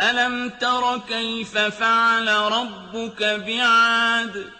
أَلَمْ تَرَ كَيْفَ فَعَلَ رَبُّكَ بِعَادٍ؟